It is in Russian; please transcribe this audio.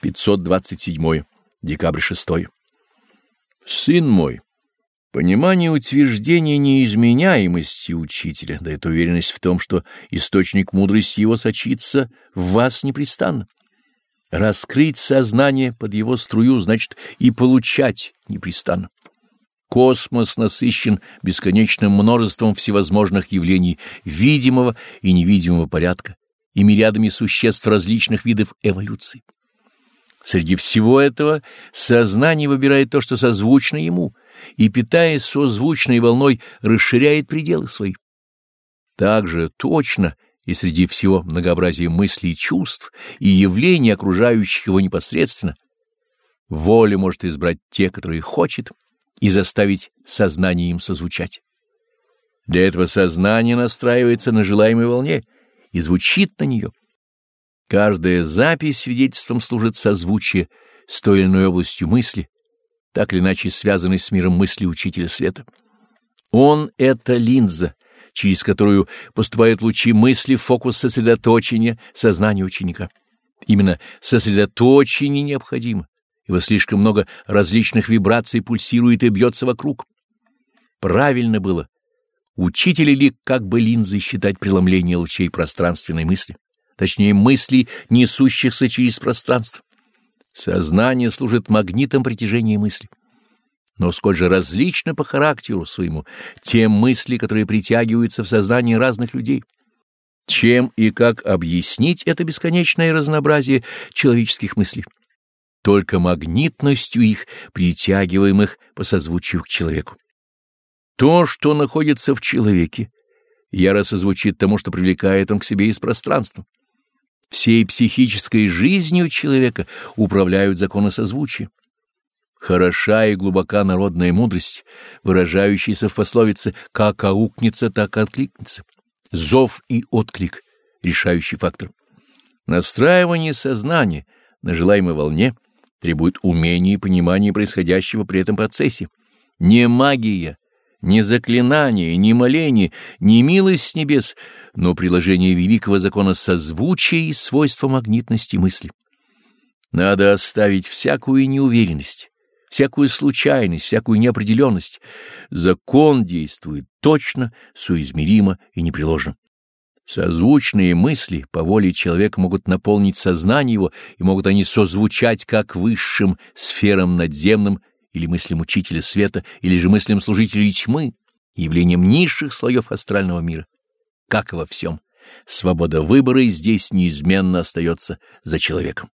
527. Декабрь 6. Сын мой, понимание утверждения неизменяемости учителя дает уверенность в том, что источник мудрости его сочится в вас непрестанно. Раскрыть сознание под его струю значит и получать непрестанно. Космос насыщен бесконечным множеством всевозможных явлений видимого и невидимого порядка и мириадами существ различных видов эволюции. Среди всего этого сознание выбирает то, что созвучно ему, и, питаясь созвучной волной, расширяет пределы свои. Также точно и среди всего многообразия мыслей и чувств и явлений, окружающих его непосредственно, воля может избрать те, которые хочет, и заставить сознание им созвучать. Для этого сознание настраивается на желаемой волне и звучит на нее. Каждая запись свидетельством служит созвучие с той или иной областью мысли, так или иначе связанной с миром мысли Учителя Света. Он — это линза, через которую поступают лучи мысли в фокус сосредоточения сознания ученика. Именно сосредоточение необходимо, ибо слишком много различных вибраций пульсирует и бьется вокруг. Правильно было учителя ли как бы линзы считать преломление лучей пространственной мысли точнее мыслей, несущихся через пространство. Сознание служит магнитом притяжения мысли. Но сколь же различно по характеру своему те мысли, которые притягиваются в сознании разных людей. Чем и как объяснить это бесконечное разнообразие человеческих мыслей? Только магнитностью их, притягиваемых по созвучию к человеку. То, что находится в человеке, яро созвучит тому, что привлекает он к себе из пространства. Всей психической жизнью человека управляют законы созвучия. Хороша и глубока народная мудрость, выражающаяся в пословице «как аукнется, так откликнется». Зов и отклик — решающий фактор. Настраивание сознания на желаемой волне требует умения и понимания происходящего при этом процессе. Не магия, ни заклинание, ни моление, ни милость с небес, но приложение великого закона созвучия и свойства магнитности мысли. Надо оставить всякую неуверенность, всякую случайность, всякую неопределенность. Закон действует точно, соизмеримо и непреложно. Созвучные мысли по воле человека могут наполнить сознание его, и могут они созвучать как высшим сферам надземным или мыслям учителя света, или же мыслям служителей тьмы, явлением низших слоев астрального мира. Как и во всем, свобода выбора здесь неизменно остается за человеком.